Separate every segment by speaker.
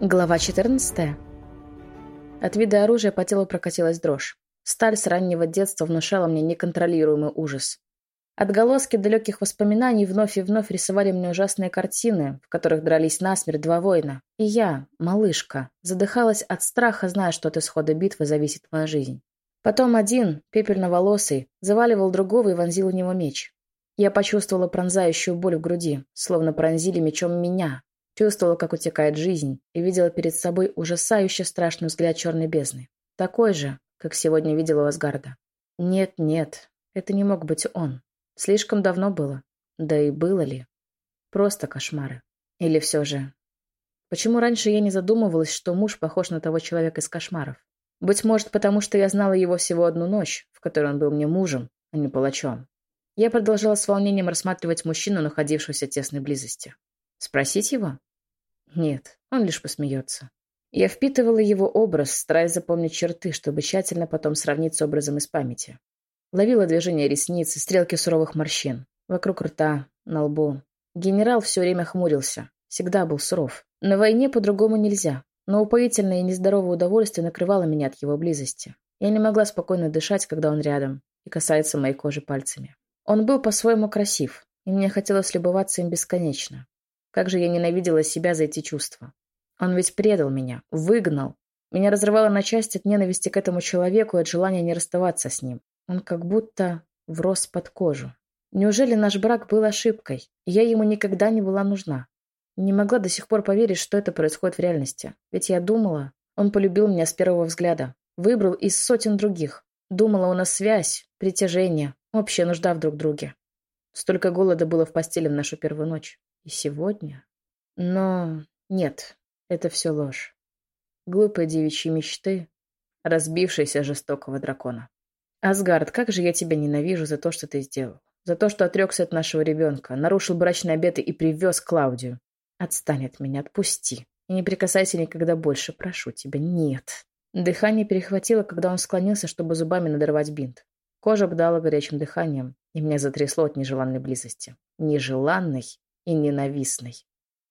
Speaker 1: Глава 14. От вида оружия по телу прокатилась дрожь. Сталь с раннего детства внушала мне неконтролируемый ужас. Отголоски далеких воспоминаний вновь и вновь рисовали мне ужасные картины, в которых дрались насмерть два воина. И я, малышка, задыхалась от страха, зная, что от исхода битвы зависит моя жизнь. Потом один, пепельноволосый, заваливал другого и вонзил в него меч. Я почувствовала пронзающую боль в груди, словно пронзили мечом меня, Чувствовала, как утекает жизнь, и видела перед собой ужасающе страшный взгляд черной бездны. Такой же, как сегодня видела у Асгарда. Нет, нет, это не мог быть он. Слишком давно было. Да и было ли? Просто кошмары. Или все же... Почему раньше я не задумывалась, что муж похож на того человека из кошмаров? Быть может, потому что я знала его всего одну ночь, в которой он был мне мужем, а не палачом. Я продолжала с волнением рассматривать мужчину, находившегося в тесной близости. Спросить его? Нет, он лишь посмеется. Я впитывала его образ, стараясь запомнить черты, чтобы тщательно потом сравнить с образом из памяти. Ловила движение ресниц и стрелки суровых морщин. Вокруг рта, на лбу. Генерал все время хмурился. Всегда был суров. На войне по-другому нельзя. Но упоительное и нездоровое удовольствие накрывало меня от его близости. Я не могла спокойно дышать, когда он рядом и касается моей кожи пальцами. Он был по-своему красив, и мне хотелось любоваться им бесконечно. Как же я ненавидела себя за эти чувства. Он ведь предал меня, выгнал. Меня разрывало на части от ненависти к этому человеку и от желания не расставаться с ним. Он как будто врос под кожу. Неужели наш брак был ошибкой, я ему никогда не была нужна? Не могла до сих пор поверить, что это происходит в реальности. Ведь я думала, он полюбил меня с первого взгляда. Выбрал из сотен других. Думала, у нас связь, притяжение, общая нужда в друг друге. Столько голода было в постели в нашу первую ночь. И сегодня? Но нет, это все ложь. Глупые девичьи мечты, разбившиеся жестокого дракона. Асгард, как же я тебя ненавижу за то, что ты сделал. За то, что отрекся от нашего ребенка, нарушил брачные обеты и привез Клаудию. Отстань от меня, отпусти. И не прикасайся никогда больше, прошу тебя. Нет. Дыхание перехватило, когда он склонился, чтобы зубами надорвать бинт. Кожа обдала горячим дыханием, и меня затрясло от нежеланной близости. Нежеланной и ненавистной.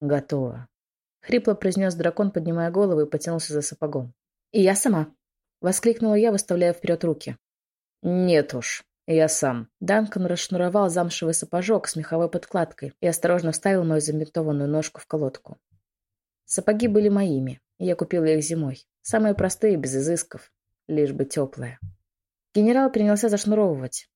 Speaker 1: Готово. Хрипло произнес дракон, поднимая голову и потянулся за сапогом. «И я сама!» — воскликнула я, выставляя вперед руки. «Нет уж, я сам». Данкан расшнуровал замшевый сапожок с меховой подкладкой и осторожно вставил мою забинтованную ножку в колодку. Сапоги были моими, и я купила их зимой. Самые простые, без изысков, лишь бы теплые. Генерал принялся зашнуровывать.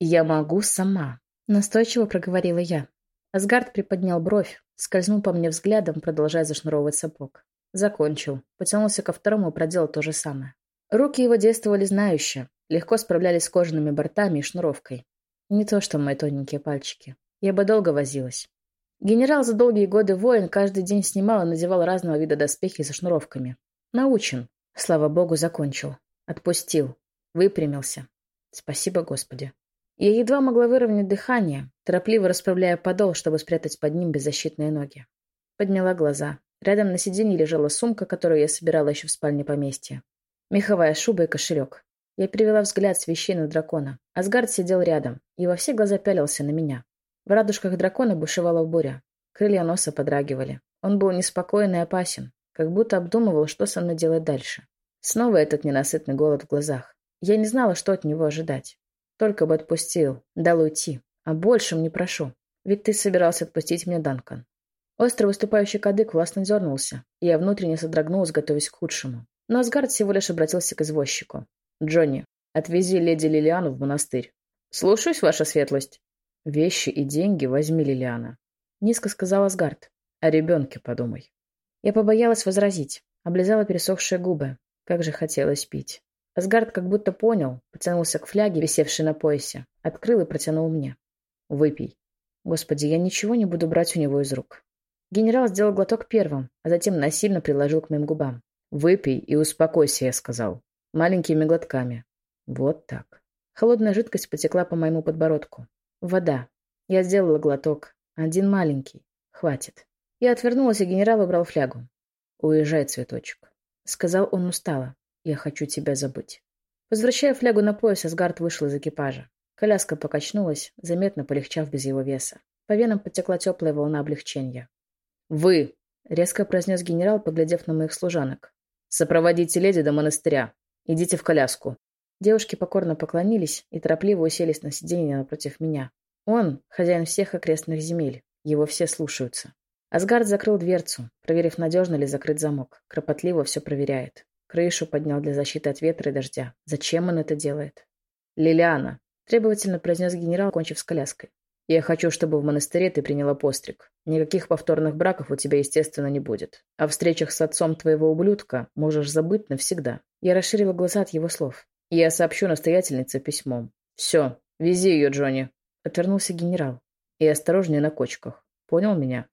Speaker 1: «Я могу сама», — настойчиво проговорила я. Асгард приподнял бровь, скользнул по мне взглядом, продолжая зашнуровывать сапог. Закончил. Потянулся ко второму и проделал то же самое. Руки его действовали знающе, легко справлялись с кожаными бортами и шнуровкой. Не то что мои тоненькие пальчики. Я бы долго возилась. Генерал за долгие годы воин каждый день снимал и надевал разного вида доспехи со шнуровками. Научен. Слава богу, закончил. Отпустил. Выпрямился. Спасибо, Господи. Я едва могла выровнять дыхание, торопливо расправляя подол, чтобы спрятать под ним беззащитные ноги. Подняла глаза. Рядом на сиденье лежала сумка, которую я собирала еще в спальне поместья. Меховая шуба и кошелек. Я перевела взгляд с вещей на дракона. Асгард сидел рядом и во все глаза пялился на меня. В радужках дракона бушевала буря. Крылья носа подрагивали. Он был неспокоен и опасен, как будто обдумывал, что со мной делать дальше. Снова этот ненасытный голод в глазах. Я не знала, что от него ожидать. Только бы отпустил, дал уйти. А большем не прошу. Ведь ты собирался отпустить меня, Данкан. Острый выступающий кадык властно дернулся, и я внутренне содрогнулась, готовясь к худшему. Но Асгард всего лишь обратился к извозчику. «Джонни, отвези леди Лилиану в монастырь». «Слушаюсь, ваша светлость». «Вещи и деньги возьми, Лилиана», — низко сказал Асгард. «О ребенке подумай». Я побоялась возразить, облизала пересохшие губы. Как же хотелось пить. Асгард как будто понял, потянулся к фляге, висевшей на поясе, открыл и протянул мне. «Выпей». Господи, я ничего не буду брать у него из рук. Генерал сделал глоток первым, а затем насильно приложил к моим губам. «Выпей и успокойся», я сказал. Маленькими глотками. Вот так. Холодная жидкость потекла по моему подбородку. Вода. Я сделала глоток. Один маленький. Хватит. Я отвернулась, и генерал убрал флягу. «Уезжай, цветочек», — сказал он устало. Я хочу тебя забыть. Возвращая флягу на пояс, Асгард вышел из экипажа. Коляска покачнулась, заметно полегчав без его веса. По венам потекла теплая волна облегчения. «Вы!» — резко произнес генерал, поглядев на моих служанок. «Сопроводите леди до монастыря. Идите в коляску». Девушки покорно поклонились и торопливо уселись на сиденье напротив меня. Он — хозяин всех окрестных земель. Его все слушаются. Асгард закрыл дверцу, проверив, надежно ли закрыт замок. Кропотливо все проверяет. Крышу поднял для защиты от ветра и дождя. Зачем он это делает? «Лилиана», — требовательно произнес генерал, кончив с коляской. «Я хочу, чтобы в монастыре ты приняла постриг. Никаких повторных браков у тебя, естественно, не будет. О встречах с отцом твоего ублюдка можешь забыть навсегда». Я расширила глаза от его слов. «Я сообщу настоятельнице письмом. Все, вези ее, Джонни», — отвернулся генерал. «И осторожнее на кочках. Понял меня?»